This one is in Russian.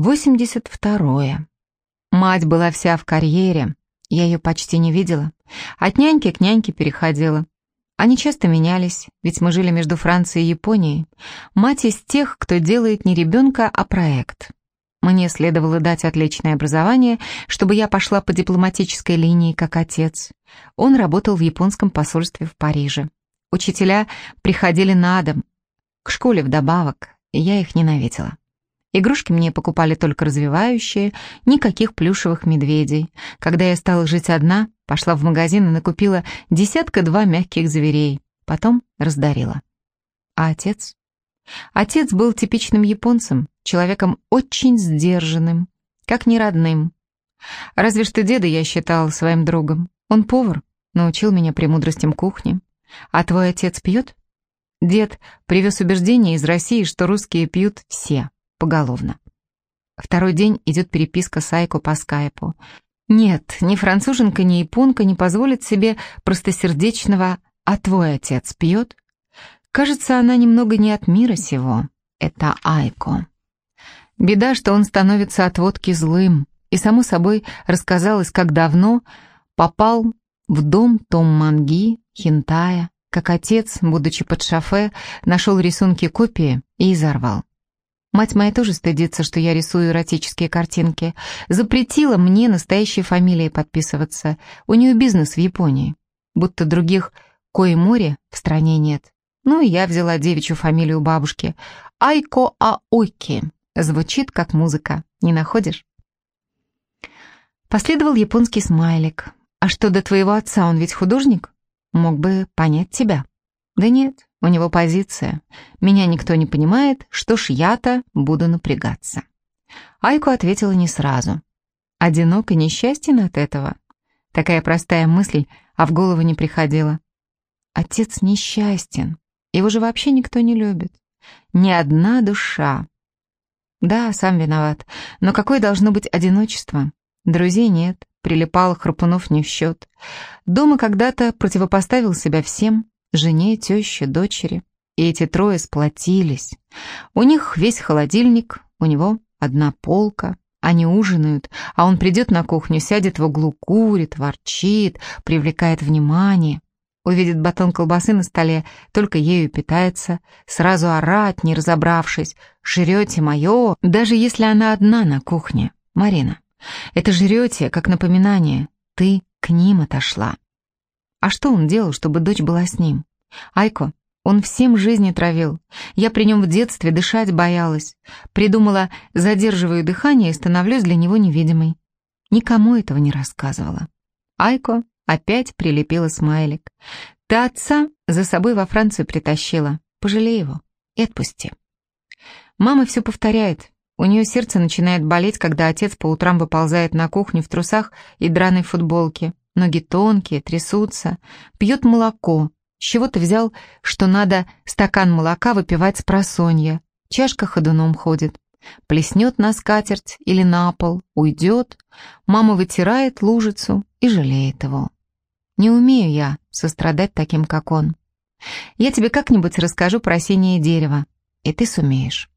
82. Мать была вся в карьере, я ее почти не видела. От няньки к няньке переходила. Они часто менялись, ведь мы жили между Францией и Японией. Мать из тех, кто делает не ребенка, а проект. Мне следовало дать отличное образование, чтобы я пошла по дипломатической линии, как отец. Он работал в японском посольстве в Париже. Учителя приходили на дом, к школе вдобавок, и я их ненавидела. Игрушки мне покупали только развивающие, никаких плюшевых медведей. Когда я стала жить одна, пошла в магазин и накупила десятка-два мягких зверей, потом раздарила. А отец? Отец был типичным японцем, человеком очень сдержанным, как не родным. Разве что деда я считал своим другом. Он повар, научил меня премудростям кухни. А твой отец пьет? Дед привез убеждение из России, что русские пьют все поголовно. Второй день идет переписка с Айко по скайпу. Нет, ни француженка, ни японка не позволит себе простосердечного «а твой отец пьет?» Кажется, она немного не от мира сего. Это Айко. Беда, что он становится от водки злым, и, само собой, рассказалось, как давно попал в дом Том Манги, Хинтая, как отец, будучи под шофе, нашел рисунки копии и изорвал. Мать моя тоже стыдится, что я рисую эротические картинки. Запретила мне настоящей фамилией подписываться. У нее бизнес в Японии. Будто других кое море в стране нет. Ну и я взяла девичью фамилию бабушки. Айко Аойки. Звучит как музыка. Не находишь? Последовал японский смайлик. А что до твоего отца, он ведь художник? Мог бы понять тебя. Да нет, у него позиция. Меня никто не понимает, что ж я-то буду напрягаться. Айку ответила не сразу. Одинок и несчастен от этого. Такая простая мысль, а в голову не приходила. Отец несчастен. Его же вообще никто не любит. Ни одна душа. Да, сам виноват. Но какое должно быть одиночество? Друзей нет, прилипал храпунов не в счет. Дома когда-то противопоставил себя всем, жене, теще, дочери. И эти трое сплотились. У них весь холодильник, у него одна полка. Они ужинают, а он придет на кухню, сядет в углу, курит, ворчит, привлекает внимание. Увидит батон колбасы на столе, только ею питается, сразу орать, не разобравшись. «Жрете мое!» Даже если она одна на кухне. Марина, это жрете, как напоминание. Ты к ним отошла. А что он делал, чтобы дочь была с ним? Айко, он всем жизни травил. Я при нем в детстве дышать боялась. Придумала, задерживаю дыхание и становлюсь для него невидимой. Никому этого не рассказывала. Айко опять прилепила смайлик. Ты отца за собой во Францию притащила. Пожалей его и отпусти. Мама все повторяет. У нее сердце начинает болеть, когда отец по утрам выползает на кухню в трусах и драной футболке. Ноги тонкие, трясутся. Пьет молоко. С чего ты взял, что надо стакан молока выпивать с просонья? Чашка ходуном ходит. Плеснет на скатерть или на пол, уйдет. Мама вытирает лужицу и жалеет его. Не умею я сострадать таким, как он. Я тебе как-нибудь расскажу про осеннее дерево, и ты сумеешь.